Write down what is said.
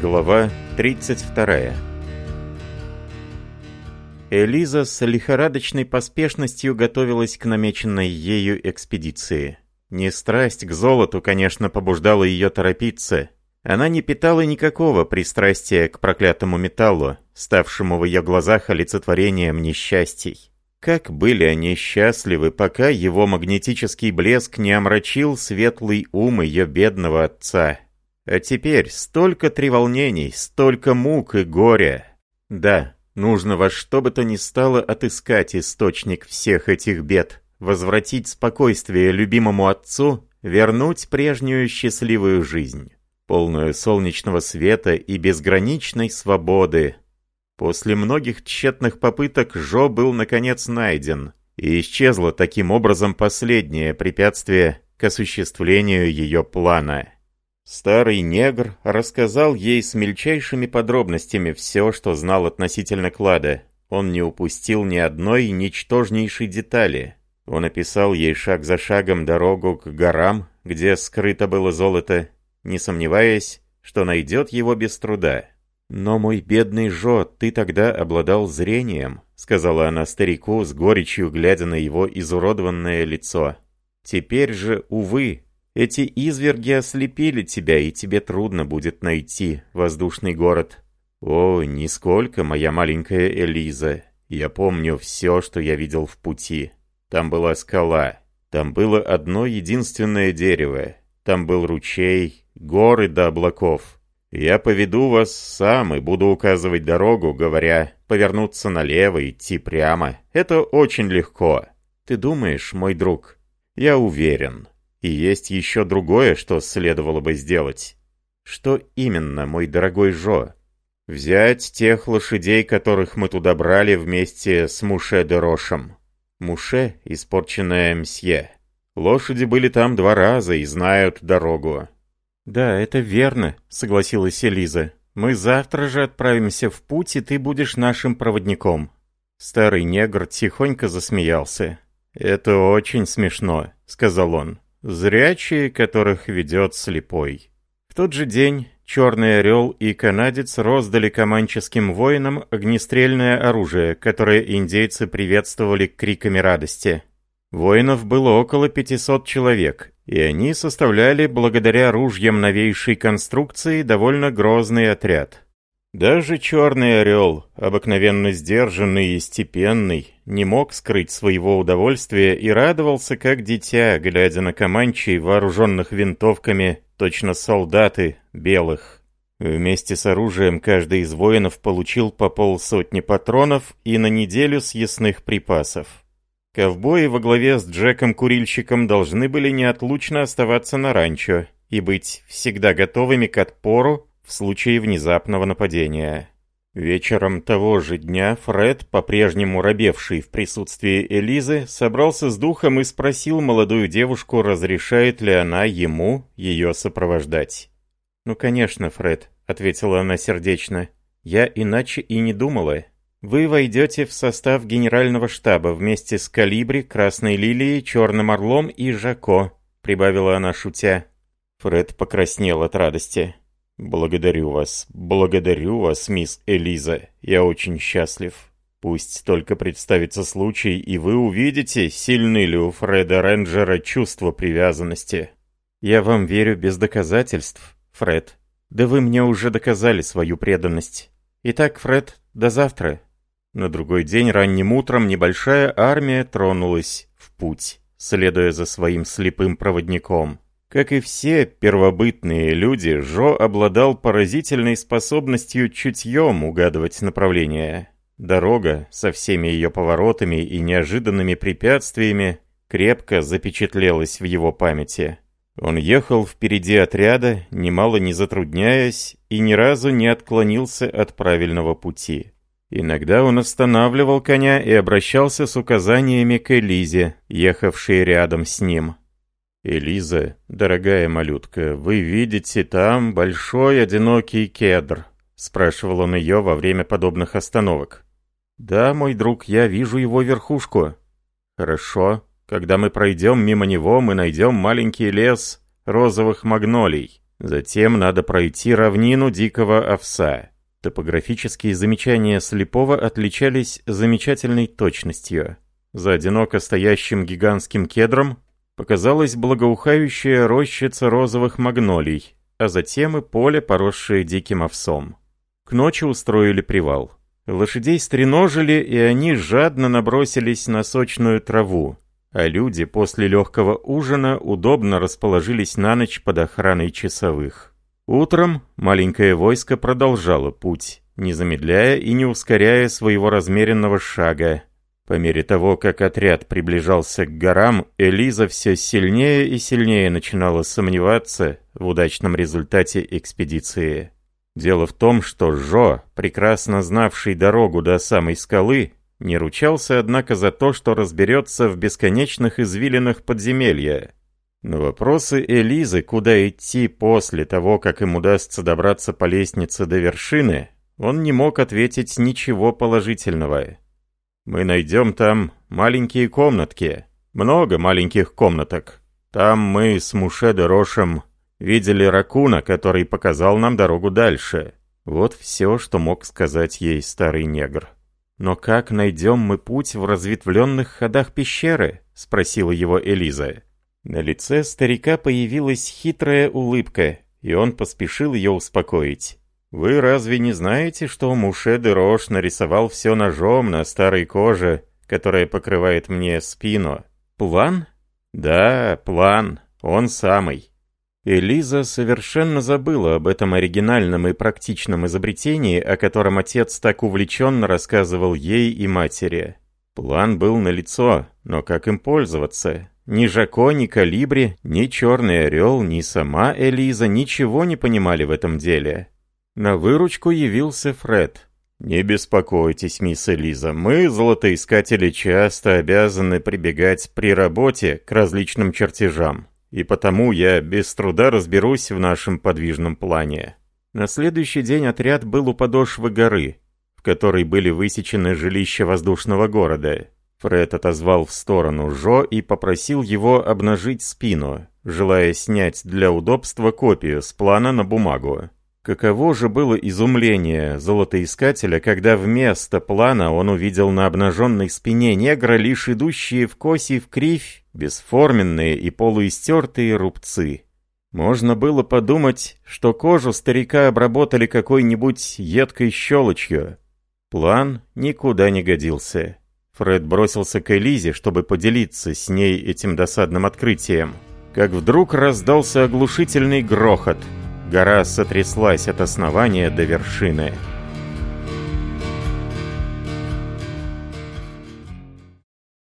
Глава 32. Элиза с лихорадочной поспешностью готовилась к намеченной ею экспедиции. Не страсть к золоту, конечно, побуждала ее торопиться. Она не питала никакого пристрастия к проклятому металлу, ставшему в ее глазах олицетворением несчастий. Как были они счастливы, пока его магнетический блеск не омрачил светлый ум ее бедного отца. А теперь столько треволнений, столько мук и горя. Да, нужно во что бы то ни стало отыскать источник всех этих бед, возвратить спокойствие любимому отцу, вернуть прежнюю счастливую жизнь, полную солнечного света и безграничной свободы. После многих тщетных попыток Жо был наконец найден, и исчезло таким образом последнее препятствие к осуществлению ее плана. Старый негр рассказал ей с мельчайшими подробностями все, что знал относительно клада. Он не упустил ни одной ничтожнейшей детали. Он описал ей шаг за шагом дорогу к горам, где скрыто было золото, не сомневаясь, что найдет его без труда. «Но, мой бедный Жо, ты тогда обладал зрением», — сказала она старику, с горечью глядя на его изуродованное лицо. «Теперь же, увы, эти изверги ослепили тебя, и тебе трудно будет найти воздушный город. О, нисколько, моя маленькая Элиза. Я помню все, что я видел в пути. Там была скала, там было одно единственное дерево, там был ручей, горы до облаков. Я поведу вас сам и буду указывать дорогу, говоря, повернуться налево, идти прямо. Это очень легко. Ты думаешь, мой друг? Я уверен. И есть еще другое, что следовало бы сделать. Что именно, мой дорогой Жо? Взять тех лошадей, которых мы туда брали вместе с Муше де Рошем. Муше — испорченное мсье. Лошади были там два раза и знают дорогу. «Да, это верно», — согласилась Элиза. «Мы завтра же отправимся в путь, и ты будешь нашим проводником». Старый негр тихонько засмеялся. «Это очень смешно», — сказал он зрячие которых ведет слепой. В тот же день Черный Орел и Канадец роздали команческим воинам огнестрельное оружие, которое индейцы приветствовали криками радости. Воинов было около 500 человек, и они составляли, благодаря ружьям новейшей конструкции, довольно грозный отряд. Даже черный орел, обыкновенно сдержанный и степенный, не мог скрыть своего удовольствия и радовался как дитя, глядя на команчей, вооруженных винтовками, точно солдаты, белых. Вместе с оружием каждый из воинов получил по полсотни патронов и на неделю съестных припасов. Ковбои во главе с Джеком-курильщиком должны были неотлучно оставаться на ранчо и быть всегда готовыми к отпору в случае внезапного нападения. Вечером того же дня Фред, по-прежнему робевший в присутствии Элизы, собрался с духом и спросил молодую девушку, разрешает ли она ему ее сопровождать. «Ну, конечно, Фред», — ответила она сердечно. «Я иначе и не думала. Вы войдете в состав генерального штаба вместе с Калибри, Красной Лилией, Черным Орлом и Жако», — прибавила она шутя. Фред покраснел от радости. «Благодарю вас, благодарю вас, мисс Элиза. Я очень счастлив. Пусть только представится случай, и вы увидите, сильны ли у Фреда Ренджера чувства привязанности. Я вам верю без доказательств, Фред. Да вы мне уже доказали свою преданность. Итак, Фред, до завтра». На другой день ранним утром небольшая армия тронулась в путь, следуя за своим слепым проводником. Как и все первобытные люди, Жо обладал поразительной способностью чутьем угадывать направление. Дорога, со всеми ее поворотами и неожиданными препятствиями, крепко запечатлелась в его памяти. Он ехал впереди отряда, немало не затрудняясь, и ни разу не отклонился от правильного пути. Иногда он останавливал коня и обращался с указаниями к Элизе, ехавшей рядом с ним. «Элиза, дорогая малютка, вы видите там большой одинокий кедр?» — спрашивал он ее во время подобных остановок. «Да, мой друг, я вижу его верхушку». «Хорошо. Когда мы пройдем мимо него, мы найдем маленький лес розовых магнолий. Затем надо пройти равнину дикого овса». Топографические замечания слепого отличались замечательной точностью. За одиноко стоящим гигантским кедром показалась благоухающая рощица розовых магнолий, а затем и поле, поросшее диким овсом. К ночи устроили привал. Лошадей стреножили, и они жадно набросились на сочную траву, а люди после легкого ужина удобно расположились на ночь под охраной часовых. Утром маленькое войско продолжало путь, не замедляя и не ускоряя своего размеренного шага, по мере того, как отряд приближался к горам, Элиза все сильнее и сильнее начинала сомневаться в удачном результате экспедиции. Дело в том, что Жо, прекрасно знавший дорогу до самой скалы, не ручался, однако, за то, что разберется в бесконечных извилинах подземелья. На вопросы Элизы, куда идти после того, как им удастся добраться по лестнице до вершины, он не мог ответить ничего положительного. Мы найдем там маленькие комнатки. Много маленьких комнаток. Там мы с Мушеде Рошем видели ракуна, который показал нам дорогу дальше. Вот все, что мог сказать ей старый негр. «Но как найдем мы путь в разветвленных ходах пещеры?» — спросила его Элиза. На лице старика появилась хитрая улыбка, и он поспешил ее успокоить. Вы разве не знаете, что Муше де Рош нарисовал все ножом на старой коже, которая покрывает мне спину? План? Да, план. Он самый. Элиза совершенно забыла об этом оригинальном и практичном изобретении, о котором отец так увлеченно рассказывал ей и матери. План был налицо, но как им пользоваться? Ни Жако, ни Калибри, ни Черный Орел, ни сама Элиза ничего не понимали в этом деле. На выручку явился Фред. «Не беспокойтесь, мисс Элиза, мы, золотоискатели, часто обязаны прибегать при работе к различным чертежам, и потому я без труда разберусь в нашем подвижном плане». На следующий день отряд был у подошвы горы, в которой были высечены жилища воздушного города. Фред отозвал в сторону Жо и попросил его обнажить спину, желая снять для удобства копию с плана на бумагу. Каково же было изумление золотоискателя, когда вместо плана он увидел на обнаженной спине негра лишь идущие в коси в кривь бесформенные и полуистертые рубцы. Можно было подумать, что кожу старика обработали какой-нибудь едкой щелочью. План никуда не годился. Фред бросился к Элизе, чтобы поделиться с ней этим досадным открытием. Как вдруг раздался оглушительный грохот — Гора сотряслась от основания до вершины.